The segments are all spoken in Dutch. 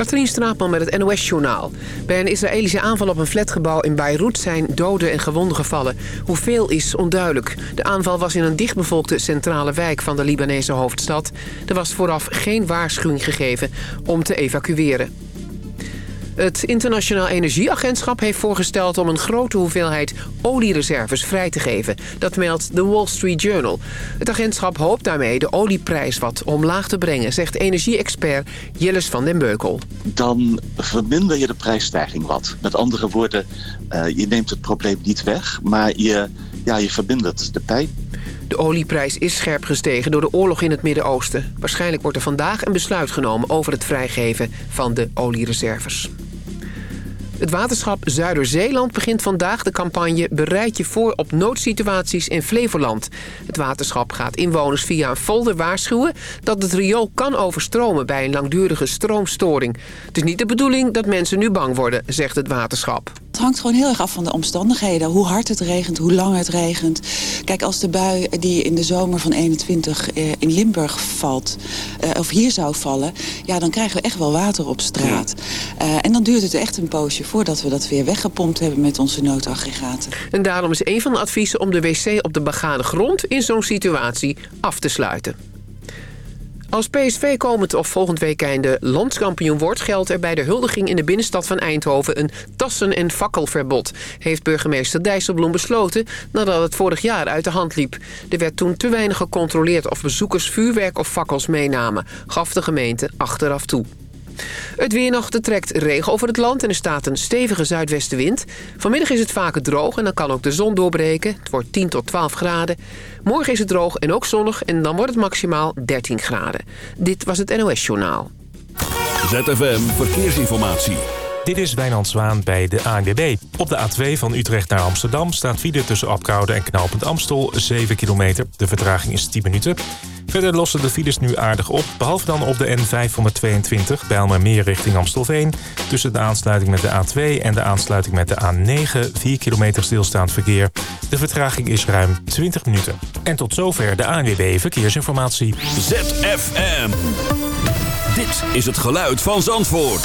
Katrien Straatman met het NOS-journaal. Bij een Israëlische aanval op een flatgebouw in Beirut zijn doden en gewonden gevallen. Hoeveel is onduidelijk. De aanval was in een dichtbevolkte centrale wijk van de Libanese hoofdstad. Er was vooraf geen waarschuwing gegeven om te evacueren. Het Internationaal Energieagentschap heeft voorgesteld om een grote hoeveelheid oliereserves vrij te geven. Dat meldt de Wall Street Journal. Het agentschap hoopt daarmee de olieprijs wat omlaag te brengen, zegt energie-expert Jilles van den Beukel. Dan verminder je de prijsstijging wat. Met andere woorden, uh, je neemt het probleem niet weg, maar je, ja, je verbindert de pijn. De olieprijs is scherp gestegen door de oorlog in het Midden-Oosten. Waarschijnlijk wordt er vandaag een besluit genomen over het vrijgeven van de oliereserves. Het waterschap Zuiderzeeland begint vandaag de campagne Bereid je voor op noodsituaties in Flevoland. Het waterschap gaat inwoners via een folder waarschuwen dat het riool kan overstromen bij een langdurige stroomstoring. Het is niet de bedoeling dat mensen nu bang worden, zegt het waterschap. Het hangt gewoon heel erg af van de omstandigheden. Hoe hard het regent, hoe lang het regent. Kijk, als de bui die in de zomer van 21 eh, in Limburg valt... Eh, of hier zou vallen, ja, dan krijgen we echt wel water op straat. Uh, en dan duurt het echt een poosje voordat we dat weer weggepompt hebben met onze noodaggregaten. En daarom is een van de adviezen om de wc op de begane grond in zo'n situatie af te sluiten. Als PSV komend of volgend weekende landskampioen wordt... geldt er bij de huldiging in de binnenstad van Eindhoven... een tassen- en fakkelverbod, heeft burgemeester Dijsselbloem besloten... nadat het vorig jaar uit de hand liep. Er werd toen te weinig gecontroleerd of bezoekers vuurwerk of fakkels meenamen... gaf de gemeente achteraf toe. Het weer trekt regen over het land en er staat een stevige zuidwestenwind. Vanmiddag is het vaker droog en dan kan ook de zon doorbreken. Het wordt 10 tot 12 graden. Morgen is het droog en ook zonnig en dan wordt het maximaal 13 graden. Dit was het NOS Journaal. ZFM Verkeersinformatie. Dit is Wijnand Zwaan bij de ANWB. Op de A2 van Utrecht naar Amsterdam staat file tussen Apkoude en Knaalpunt Amstel 7 kilometer. De vertraging is 10 minuten. Verder lossen de files nu aardig op, behalve dan op de N522 bij Almermeer richting Amstelveen. Tussen de aansluiting met de A2 en de aansluiting met de A9 4 kilometer stilstaand verkeer. De vertraging is ruim 20 minuten. En tot zover de ANWB Verkeersinformatie. ZFM. Dit is het geluid van Zandvoort.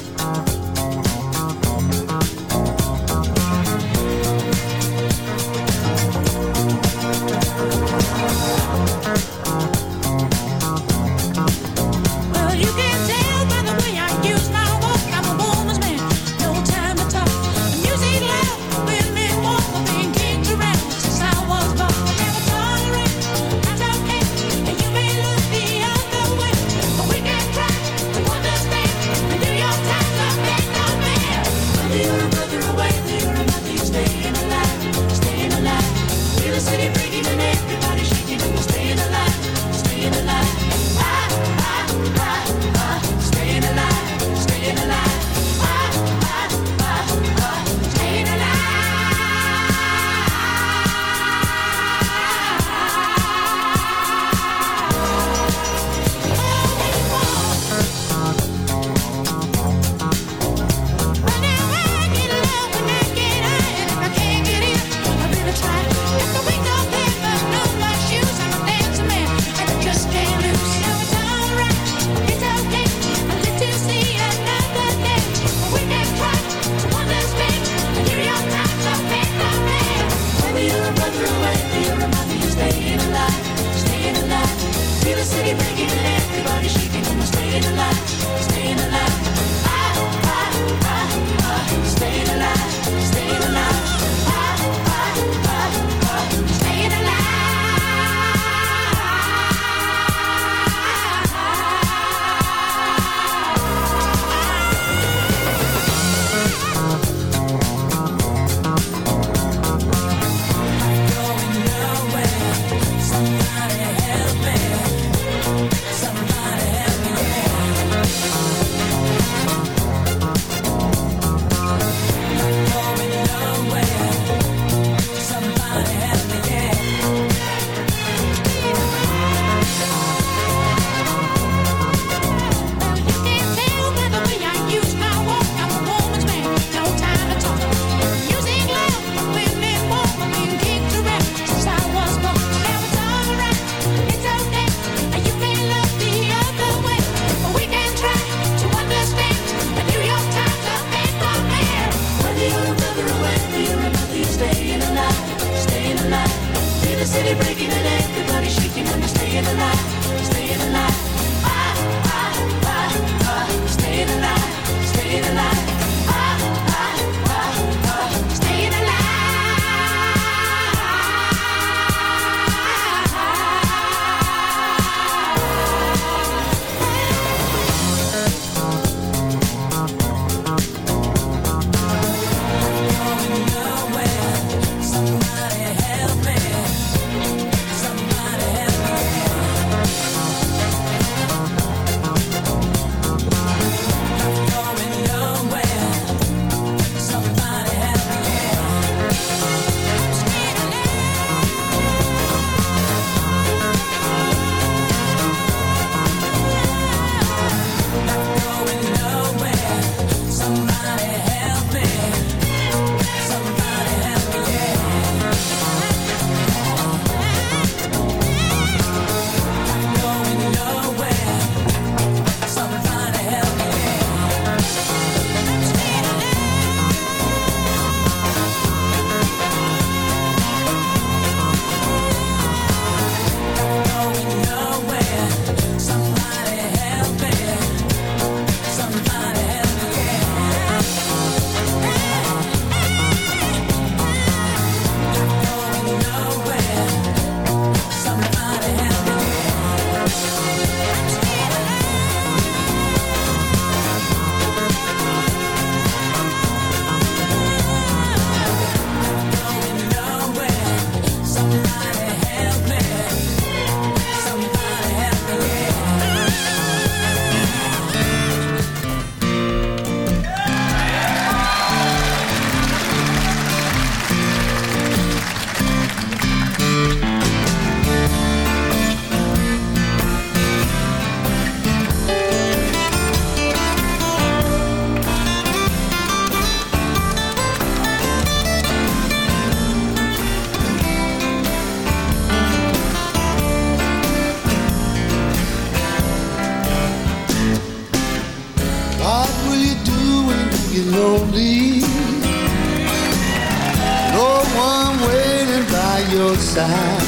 side.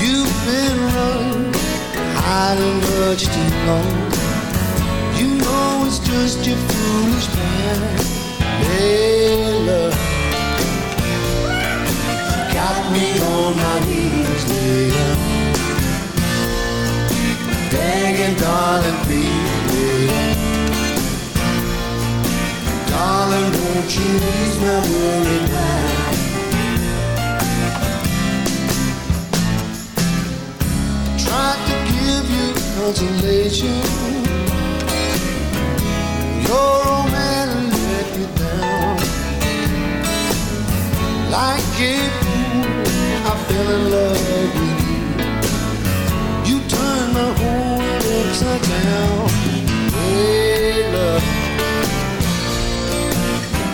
You've been running, hiding much too long. You know it's just your foolish plan. Hey, love. Got me on my knees, later. Begging, darling, please, later. Darling, won't you ease my worry now? give you consolation. Your old man let you down. Like it, I fell in love with you. You turned my whole world upside down. Hey, love.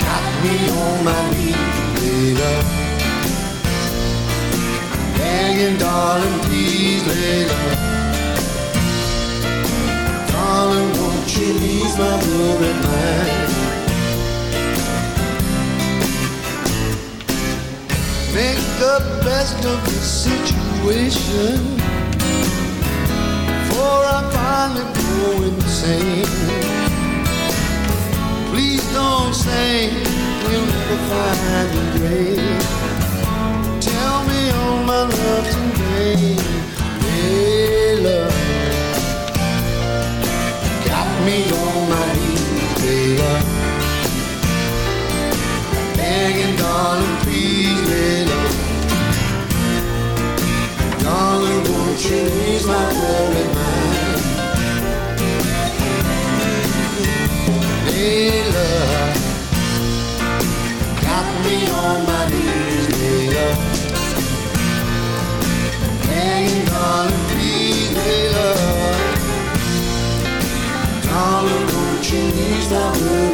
Got me on my knees, hey, love begging, darling, please, lay love. it leaves my worried mind. Make the best of the situation, for I finally go insane. Please don't say we'll never find a grave. Tell me all my love's in vain. conmigo. stop le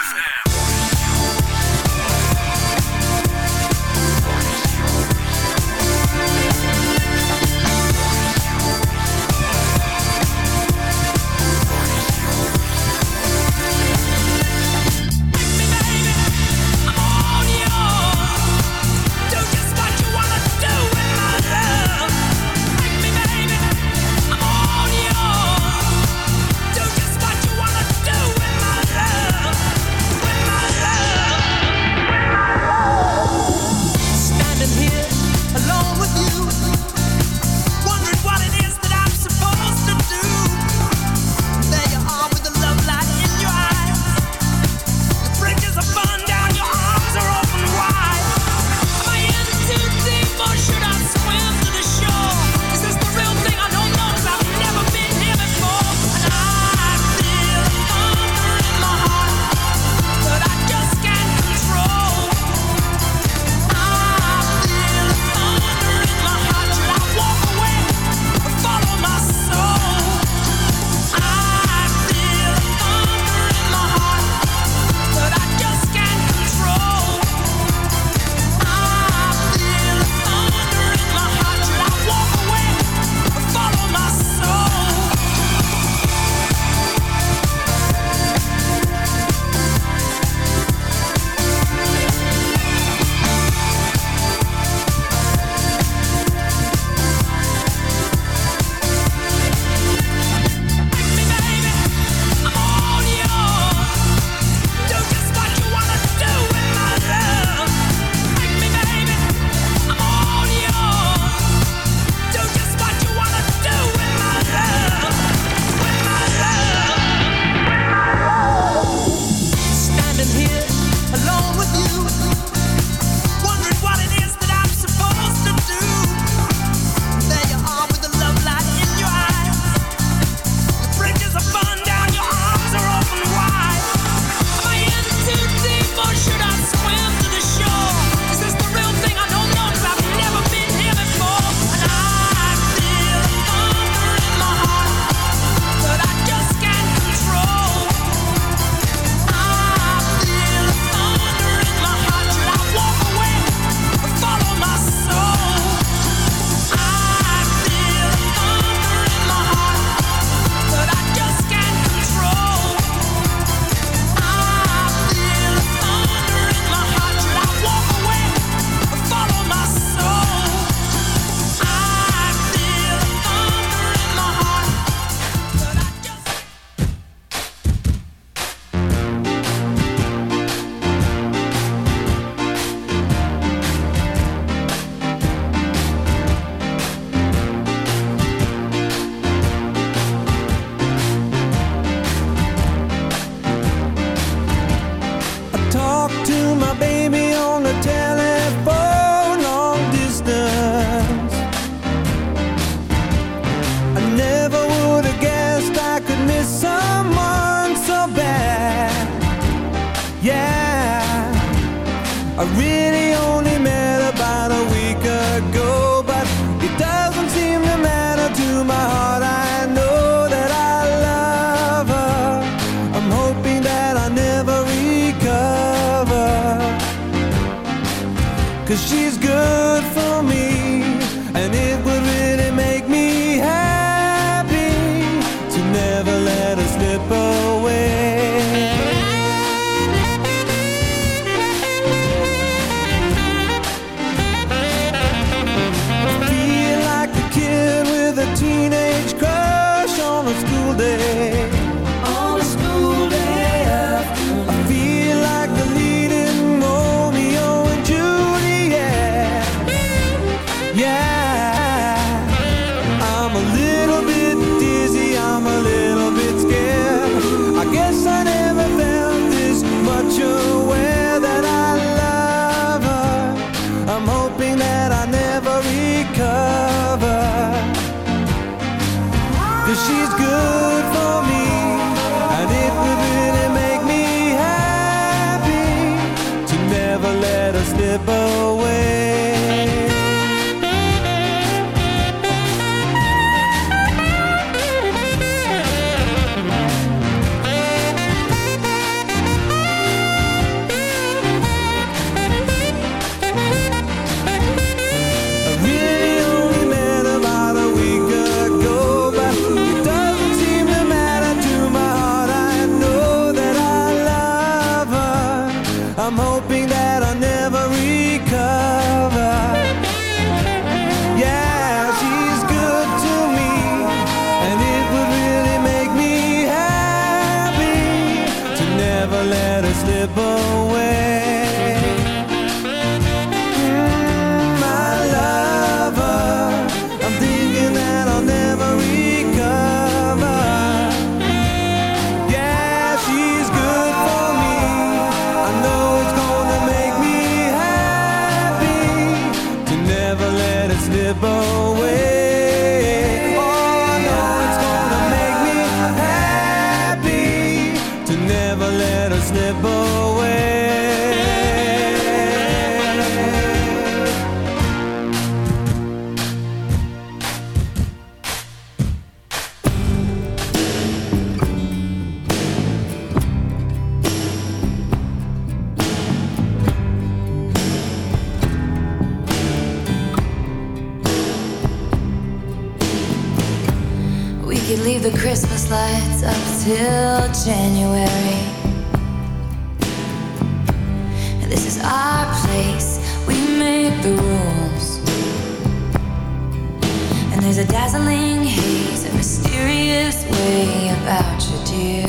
about you, dear.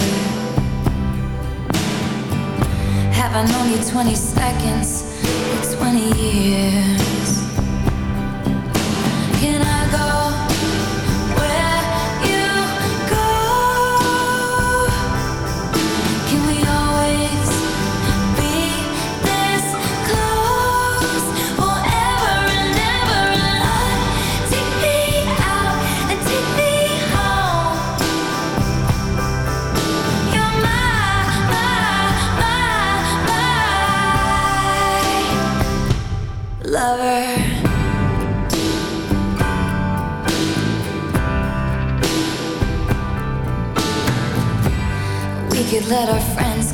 Have I known you 20 seconds or 20 years?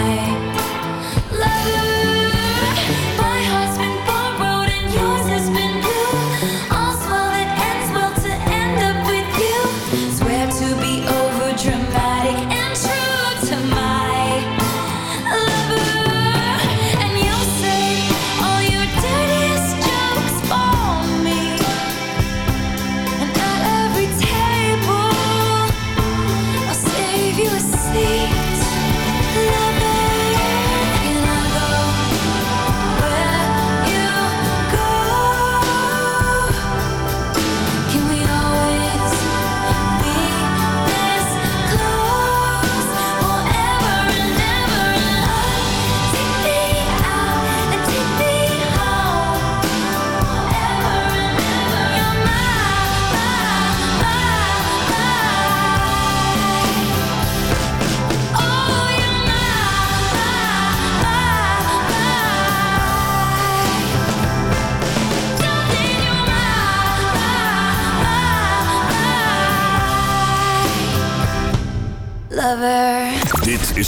night.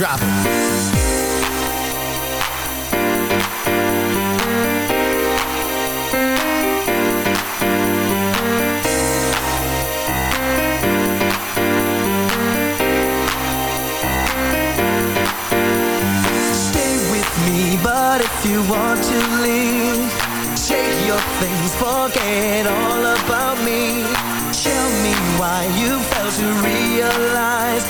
drop it. If you want to leave take your things, forget all about me Tell me why you failed to realize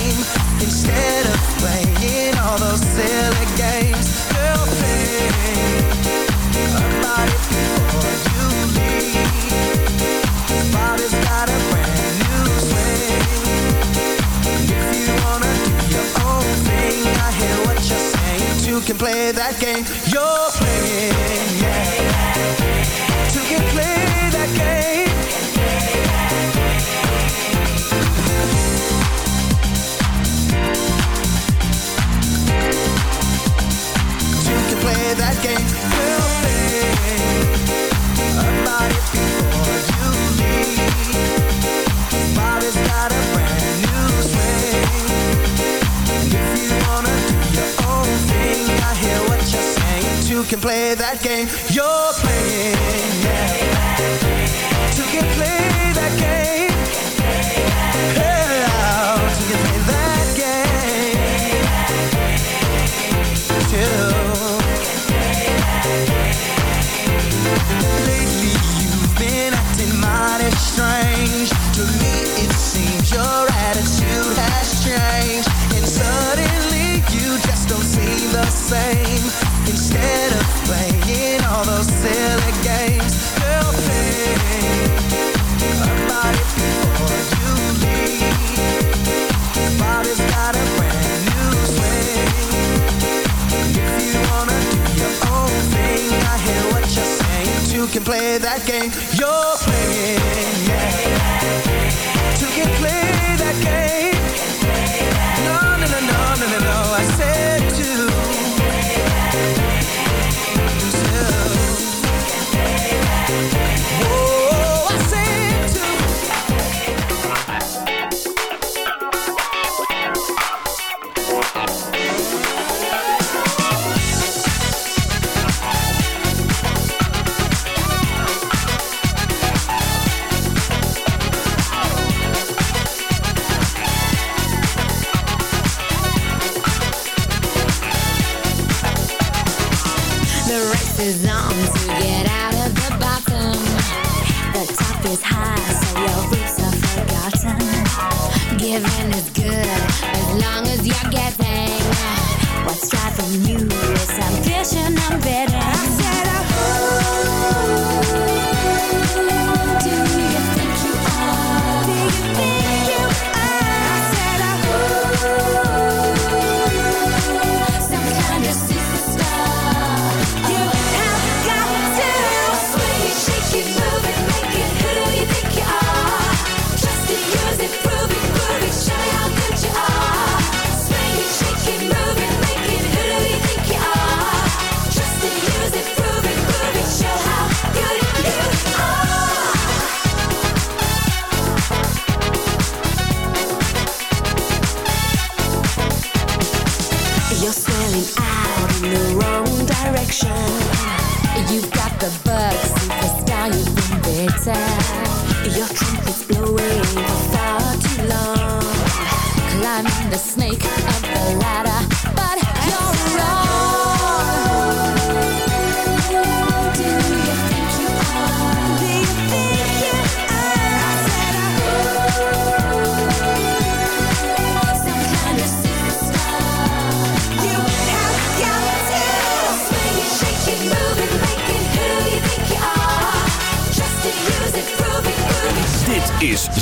play that game you're playing. Yeah. Is on to get out of the bottom. The top is high, so your roots are forgotten. Giving is good as long as you're getting. What's driving you is ambition, I'm bitter. I said I